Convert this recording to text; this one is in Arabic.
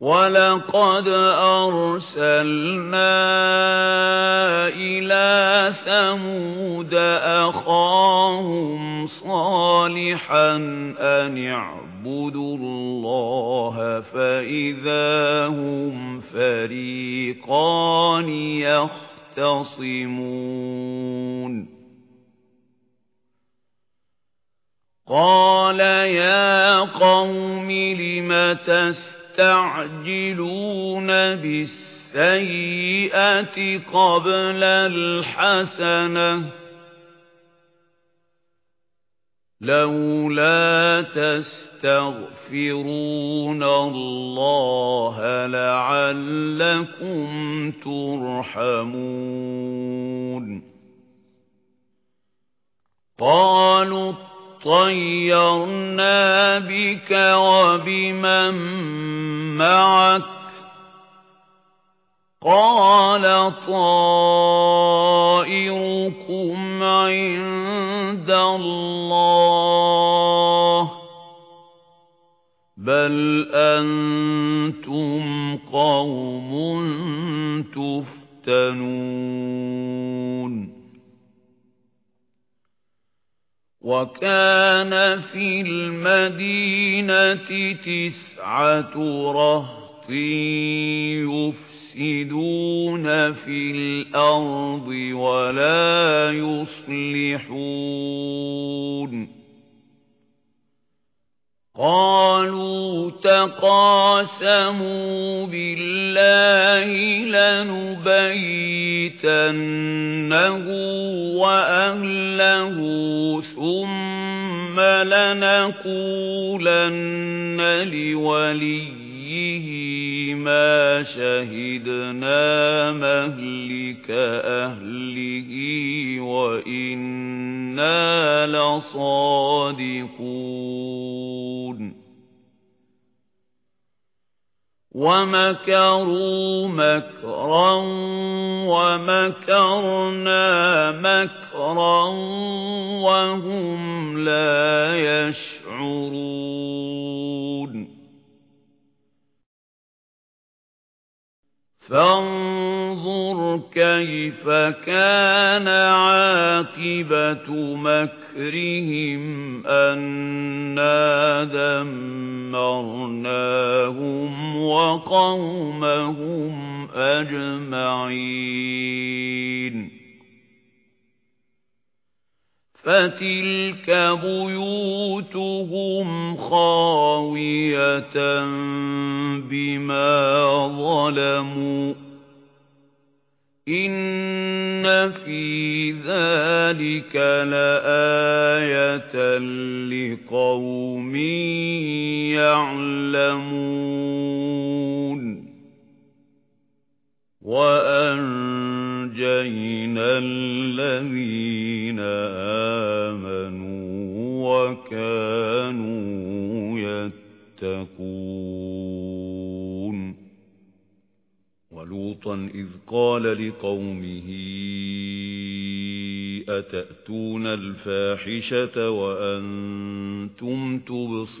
وَلَقَدْ أَرْسَلْنَا إِلَى ثَمُودَ أَخَاهُمْ صَالِحًا أَنِ اعْبُدُوا اللَّهَ فَإِذَا هُمْ فَرِيقَانِ يَخْتَصِمُونَ قَالَ يَا قَوْمِ لِمَ تَسْتَعْجِلُونَ تستعجلون بالسيئة قبل الحسنة لولا تستغفرون الله لعلكم ترحمون. قالوا طَيَّرْنَا بِكَ وَبِمَن مَّعَكَ قَالَ طَائِرُكُمْ عِندَ اللَّهِ بَلْ أَنتُمْ قَوْمٌ تُفْتَنُونَ. وَكَانَ فِي الْمَدِينَةِ تِسْعَةُ رَهْطٍ يُفْسِدُونَ فِي الْأَرْضِ وَلَا يُصْلِحُونَ. قالوا تقاسموا بالله لنبيتنه وأهله ثم لنقولن لوليه ما شهدنا مهلك أهله وإنا لصادقون. وَمَكَرُوا مَكْرًا وَمَكَرْنَا مَكْرًا وَهُمْ لَا يَشْعُرُونَ. فانظر كيف كان عاقبة مكرهم أنا دمرناهم وقومهم أجمعين فَتِلْكَ بُيُوتُهُمْ خَاوِيَةً بِمَا ظَلَمُوا إِنَّ فِي ذَلِكَ لَآيَةً لِقَوْمٍ يَعْلَمُونَ وَأَنجَيْنَا الَّذِينَ آمَنُوا وَكَانُوا يَتَّقُونَ. وَلُوطًا إِذْ قَالَ لِقَوْمِهِ أَتَأْتُونَ الْفَاحِشَةَ وَأَنْتُمْ تُبْصِرُونَ؟